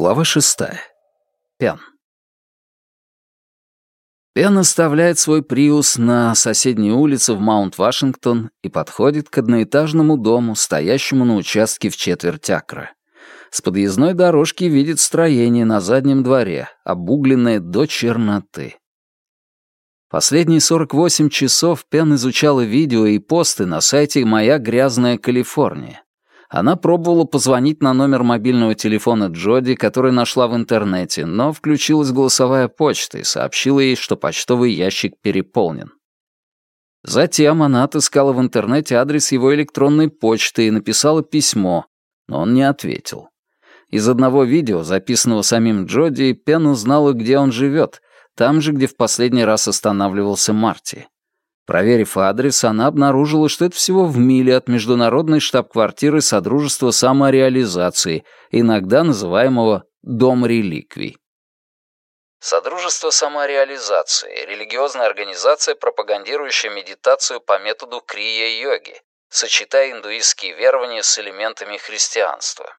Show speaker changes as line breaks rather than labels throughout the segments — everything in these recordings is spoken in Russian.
Глава шестая. Пен. Пен оставляет свой Приус на соседней улице в Маунт-Вашингтон и подходит к одноэтажному дому, стоящему на участке в четверть акра. С подъездной дорожки видит строение на заднем дворе, обугленное до черноты. Последние 48 часов Пен изучала видео и посты на сайте «Моя грязная Калифорния». Она пробовала позвонить на номер мобильного телефона Джоди, который нашла в интернете, но включилась голосовая почта и сообщила ей, что почтовый ящик переполнен. Затем она отыскала в интернете адрес его электронной почты и написала письмо, но он не ответил. Из одного видео, записанного самим Джоди, Пен узнала, где он живет, там же, где в последний раз останавливался Марти. Проверив адрес, она обнаружила, что это всего в миле от международной штаб-квартиры Содружества самореализации, иногда называемого «Дом реликвий». Содружество самореализации — религиозная организация, пропагандирующая медитацию по методу крия-йоги, сочетая индуистские верования с элементами христианства.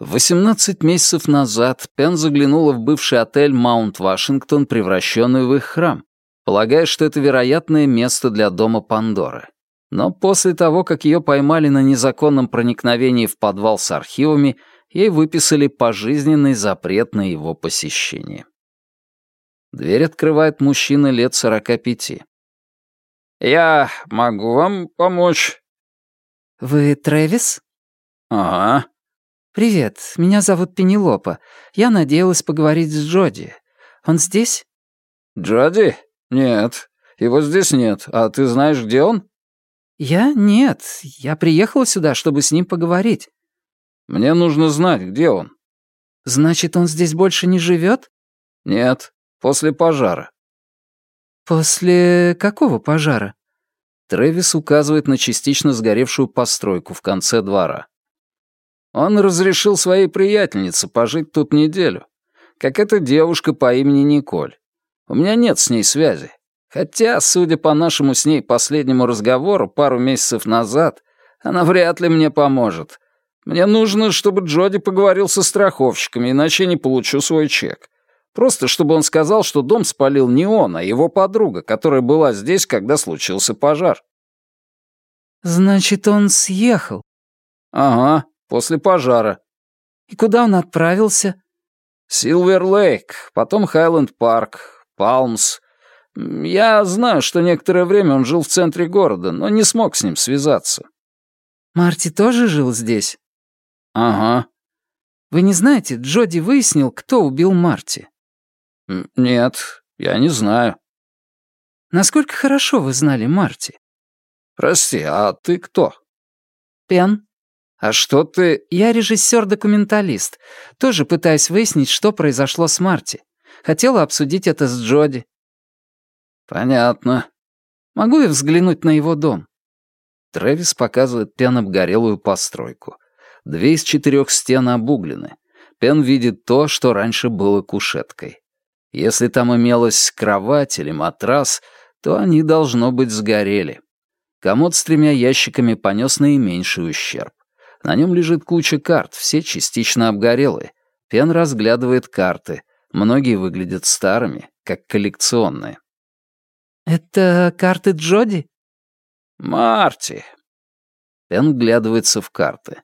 18 месяцев назад Пен заглянула в бывший отель «Маунт Вашингтон», превращенный в их храм, полагая, что это вероятное место для дома Пандоры. Но после того, как ее поймали на незаконном проникновении в подвал с архивами, ей выписали пожизненный запрет на его посещение. Дверь открывает мужчина лет сорока пяти. «Я могу вам помочь?»
«Вы Трэвис?»
«Ага».
«Привет, меня зовут Пенелопа. Я надеялась поговорить с Джоди. Он здесь?»
«Джоди? «Нет, его здесь нет. А ты знаешь, где он?»
«Я? Нет. Я приехала сюда, чтобы с ним поговорить».
«Мне нужно знать, где он».
«Значит, он здесь больше не живет?»
«Нет, после пожара».
«После какого пожара?»
Трэвис указывает на частично сгоревшую постройку в конце двора. Он разрешил своей приятельнице пожить тут неделю, как эта девушка по имени Николь. У меня нет с ней связи. Хотя, судя по нашему с ней последнему разговору пару месяцев назад, она вряд ли мне поможет. Мне нужно, чтобы Джоди поговорил со страховщиками, иначе я не получу свой чек. Просто чтобы он сказал, что дом спалил не он, а его подруга, которая была здесь, когда случился пожар.
«Значит, он съехал?»
«Ага, после пожара».
«И куда он отправился?»
«Силвер Лейк, потом Хайленд Парк, Палмс. Я знаю, что некоторое время он жил в центре города, но не смог с ним связаться».
«Марти тоже жил здесь?»
«Ага».
«Вы не знаете, Джоди выяснил, кто убил Марти?»
«Нет, я не знаю».
«Насколько хорошо вы знали Марти?»
«Прости, а ты кто?»
«Пен».
«А что ты...»
«Я режиссер-документалист. Тоже пытаюсь выяснить, что произошло с Марти. Хотела обсудить это с Джоди».
«Понятно.
Могу я взглянуть на его дом?»
Трэвис показывает Пен обгорелую постройку. Две из четырех стен обуглены. Пен видит то, что раньше было кушеткой. Если там имелась кровать или матрас, то они, должно быть, сгорели. Комод с тремя ящиками понес наименьший ущерб. На нем лежит куча карт, все частично обгорелые. Пен разглядывает карты. Многие выглядят старыми, как коллекционные.
«Это карты Джоди?»
«Марти!» Пен вглядывается в карты.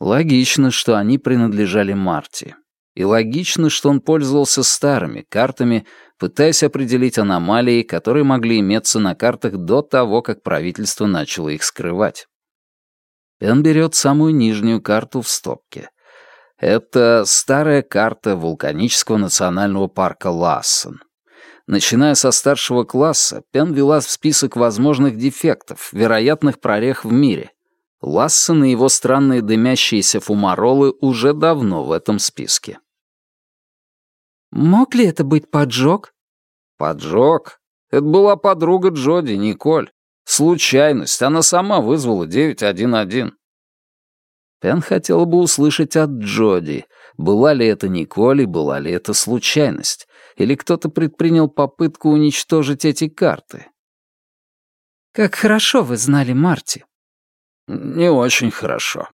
Логично, что они принадлежали Марти. И логично, что он пользовался старыми картами, пытаясь определить аномалии, которые могли иметься на картах до того, как правительство начало их скрывать. Пен берет самую нижнюю карту в стопке. Это старая карта вулканического национального парка Лассен. Начиная со старшего класса, Пен вела в список возможных дефектов, вероятных прорех в мире. Лассен и его странные дымящиеся фумаролы уже давно в этом списке.
«Мог ли это быть поджог?»
«Поджог? Это была подруга Джоди, Николь. Случайность, она сама вызвала 911. Пен хотела бы услышать от Джоди, была ли это Николь и была ли это случайность, или кто-то предпринял попытку уничтожить эти карты.
«Как хорошо вы знали Марти».
«Не очень хорошо».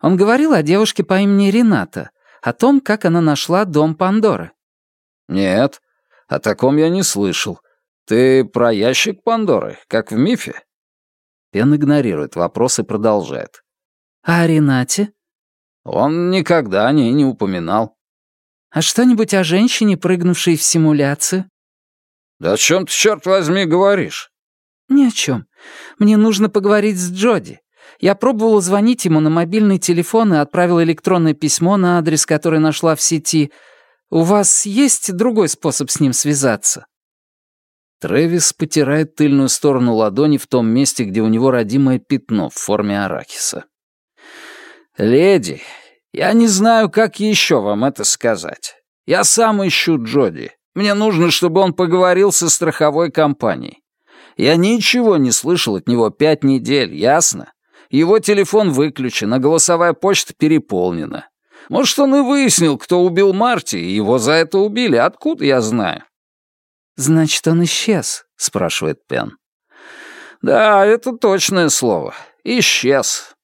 Он говорил о девушке по имени Рената, о том, как она нашла дом Пандоры.
«Нет, о таком я не слышал. Ты про ящик Пандоры, как в мифе?» Пен игнорирует вопрос и продолжает.
«А о Ренате?»
«Он никогда о ней не упоминал».
«А что-нибудь о женщине, прыгнувшей в симуляцию?»
«Да о чем ты, черт возьми, говоришь?»
«Ни о чем. Мне нужно поговорить с Джоди. Я пробовала звонить ему на мобильный телефон и отправила электронное письмо на адрес, который нашла в сети. У вас есть другой способ с ним связаться?»
Трэвис потирает тыльную сторону ладони в том месте, где у него родимое пятно в форме арахиса. «Леди, я не знаю, как еще вам это сказать. Я сам ищу Джоди. Мне нужно, чтобы он поговорил со страховой компанией. Я ничего не слышал от него пять недель, ясно? Его телефон выключен, а голосовая почта переполнена. Может, он и выяснил, кто убил Марти, и его за это убили. Откуда я знаю?»
«Значит, он исчез?» — спрашивает Пен.
«Да, это точное слово. Исчез.